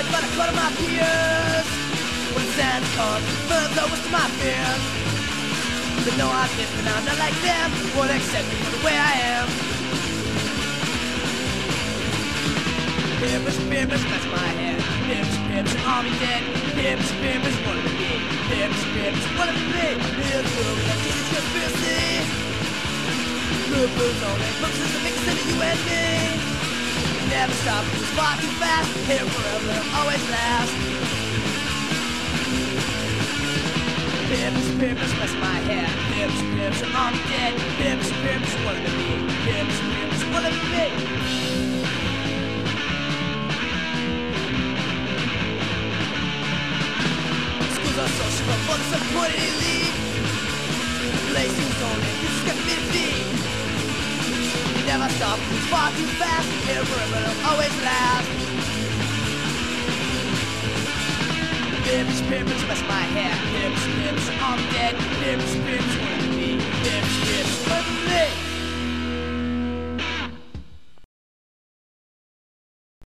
caught of my peers. When the sand comes, further was to my fears. They know I'm different, I'm not like them. Won't accept me for the way I am. Pimps, pimps, that's my head. Pimps, pimps, and army dead. Pimps, pimps, wanna be me. Pimps, pimps, wanna be me. Real good, that's just conspiracy. Good booze only, books is the mix of you and me. Never stop, it's far too fast. Here forever, always last. Pimps, pimps, mess my head. Pimps, and I'm dead. Pimps, pimps, wanna be me. Pimps, pimps, wanna be. Schools are social, but for the supported elite. Places never stop, it's far too fast. It'll always last. Pimps, pimps, mess my hair. Pimps, pimps, I'm dead. Pimps, pimps,